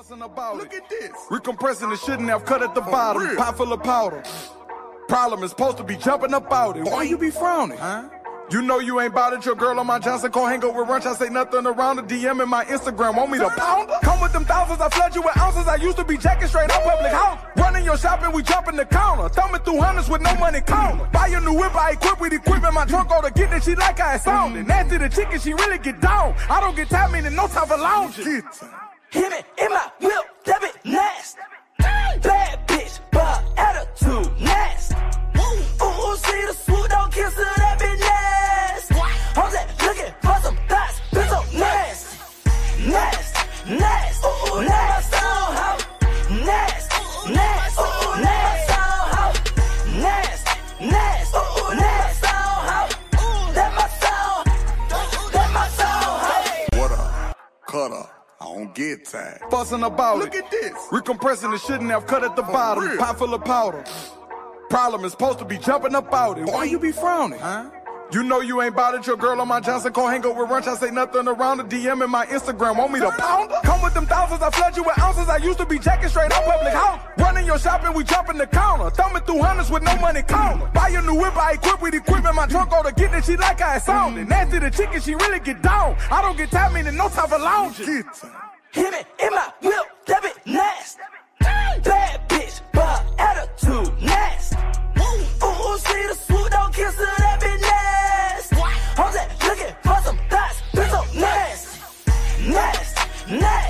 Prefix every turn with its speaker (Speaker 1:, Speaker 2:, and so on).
Speaker 1: Busting about Look at this. Recompressing the shouldn't have cut at the bottom. Pot full of powder. Problem is supposed to be jumping up out it. Why you be frowning? Huh? You know you ain't bothered your girl on my Johnson Cole hang with lunch. I say nothing around the DM in my Instagram. Want me to pound? Come with them thousands, I flood you with ounces. I used to be jacking straight out public house. Running your shopping, we jumping the counter. Thumbing through hundreds with no money counter. Buy a new whip, I equip with equipment. My trunk all to get that she like I sounded. Nasty the chicken, she really get down. I don't get time, meaning no time for lounging.
Speaker 2: Hit me in my whip, that bit nasty. Bad bitch, but attitude nasty. Ooh, ooh, see the swoop, don't kiss her, that bit nasty. I'm just looking for some thoughts, bitch, so nasty. Nasty, nasty. Ooh, ooh, nasty. Nasty, nasty. Ooh, ooh, nasty. Nasty, nasty. Ooh, ooh, nasty. That my soul. That my soul.
Speaker 3: What up? Cut up. Don't get tired.
Speaker 1: Busting about it.
Speaker 3: Look
Speaker 1: it.
Speaker 3: at this.
Speaker 1: Recompressing the shouldn't have cut at the bottom.
Speaker 3: real.
Speaker 1: Pot full of powder. Problem is supposed to be jumping up out it. Why you be frowning? Huh? You know you ain't bothered your girl on my Johnson Cole hang with lunch. I say nothing around the DM in my Instagram. Want me to pound her? Come with them thousands, I flood you with ounces. I used to be jacking straight out public house. Running your shopping, we jumping the counter. Thumbing through hundreds with no money counter. Buy a new whip, I equip with equipment. My trunk all to get that she like I sounded. Nasty the chicken, she really get down. I don't get time, meaning no time for lounging.
Speaker 2: Hit me in my whip, that bit nasty. Bad bitch, but attitude nasty. Ooh, ooh, see the swoop, don't kiss her, that bit nasty. I'm just looking for some thoughts, bitch, so nasty. Nasty, nasty.